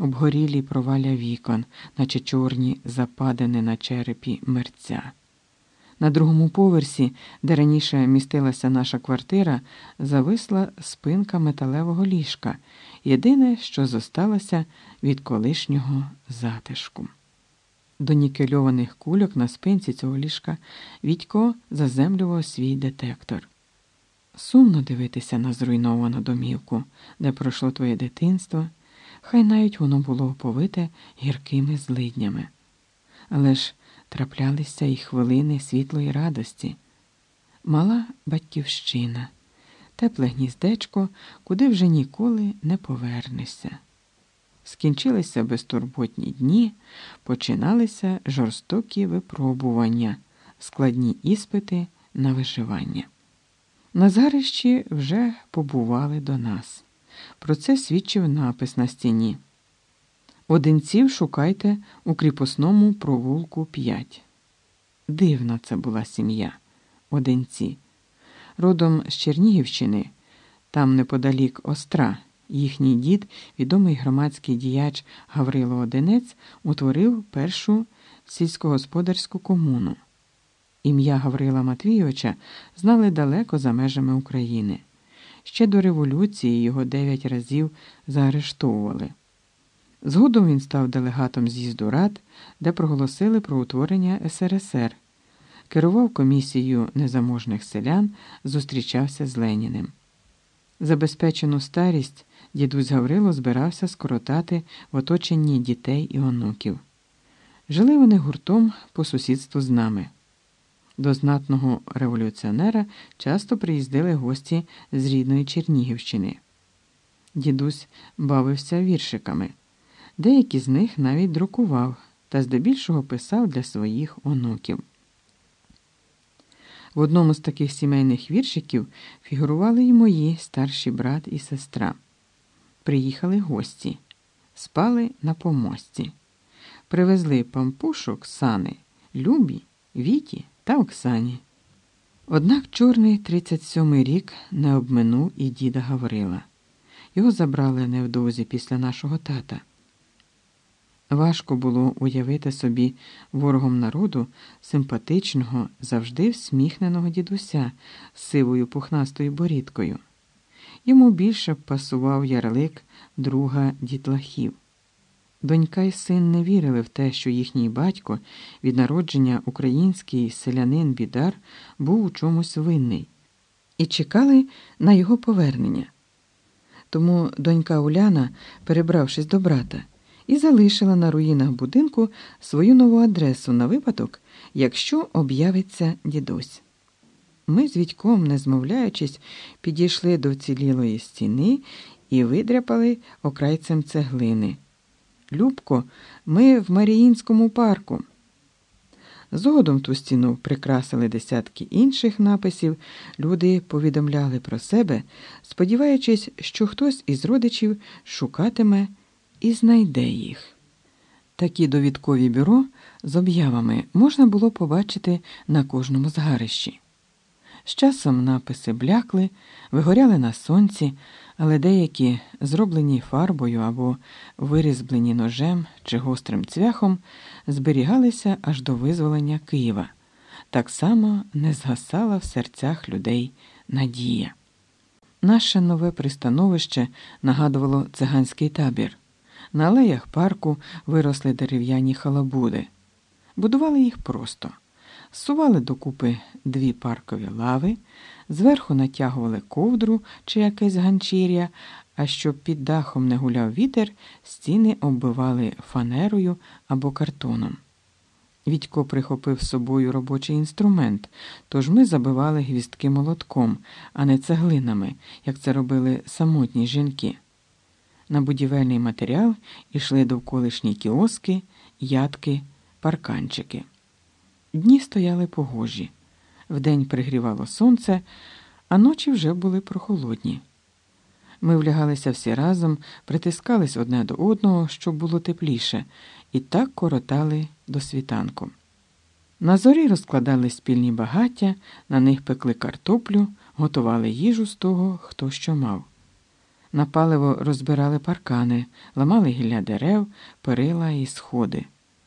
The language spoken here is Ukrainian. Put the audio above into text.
обгорілі проваля вікон, наче чорні западини на черепі мерця. На другому поверсі, де раніше містилася наша квартира, зависла спинка металевого ліжка, єдине, що зосталося від колишнього затишку. До нікельованих кульок на спинці цього ліжка Відько заземлював свій детектор. Сумно дивитися на зруйновану домівку, де пройшло твоє дитинство, хай навіть воно було оповите гіркими злиднями. Але ж траплялися й хвилини світлої радості. Мала батьківщина, тепле гніздечко, куди вже ніколи не повернешся. Скінчилися безтурботні дні, починалися жорстокі випробування, складні іспити на виживання. На вже побували до нас. Про це свідчив напис на стіні. Одинців шукайте у кріпосному провулку 5. Дивна це була сім'я. Одинці. Родом з Чернігівщини, там неподалік Остра. Їхній дід, відомий громадський діяч Гаврило Одинець, утворив першу сільськогосподарську комуну. Ім'я Гаврила Матвійовича знали далеко за межами України. Ще до революції його дев'ять разів заарештовували. Згодом він став делегатом з'їзду рад, де проголосили про утворення СРСР, керував комісією незаможних селян, зустрічався з Леніним. Забезпечену старість дідусь Гаврило збирався скоротати в оточенні дітей і онуків. Жили вони гуртом по сусідству з нами. До знатного революціонера часто приїздили гості з рідної Чернігівщини. Дідусь бавився віршиками, деякі з них навіть друкував та здебільшого писав для своїх онуків. В одному з таких сімейних віршиків фігурували й мої старші брат і сестра. Приїхали гості, спали на помості, привезли пампушок, сани, любі, віті та Оксані. Однак чорний 37-й рік не обминув і діда Гаврила. Його забрали невдовзі після нашого тата. Важко було уявити собі ворогом народу симпатичного, завжди всміхненого дідуся з сивою пухнастою борідкою. Йому більше пасував ярлик друга дітлахів. Донька й син не вірили в те, що їхній батько від народження український селянин Бідар був у чомусь винний, і чекали на його повернення. Тому донька Уляна, перебравшись до брата, і залишила на руїнах будинку свою нову адресу на випадок, якщо об'явиться дідусь. Ми з Відьком, не змовляючись, підійшли до вцілілої стіни і видряпали окрайцем цеглини. Любко, ми в Маріїнському парку. Згодом ту стіну прикрасили десятки інших написів, люди повідомляли про себе, сподіваючись, що хтось із родичів шукатиме і знайде їх. Такі довідкові бюро з об'явами можна було побачити на кожному згарищі. З часом написи блякли, вигоряли на сонці, але деякі, зроблені фарбою або вирізблені ножем чи гострим цвяхом, зберігалися аж до визволення Києва. Так само не згасала в серцях людей надія. Наше нове пристановище нагадувало циганський табір. На алеях парку виросли дерев'яні халабуди. Будували їх просто. Сували докупи дві паркові лави, зверху натягували ковдру чи якесь ганчір'я, а щоб під дахом не гуляв вітер, стіни оббивали фанерою або картоном. Відько прихопив з собою робочий інструмент, тож ми забивали гвістки молотком, а не цеглинами, як це робили самотні жінки. На будівельний матеріал ішли довколишні кіоски, ядки, парканчики. Дні стояли погожі. Вдень пригрівало сонце, а ночі вже були прохолодні. Ми влягалися всі разом, притискались одне до одного, щоб було тепліше, і так коротали до світанку. На зорі розкладали спільні багаття, на них пекли картоплю, готували їжу з того, хто що мав. На паливо розбирали паркани, ламали гілля дерев, перила і сходи.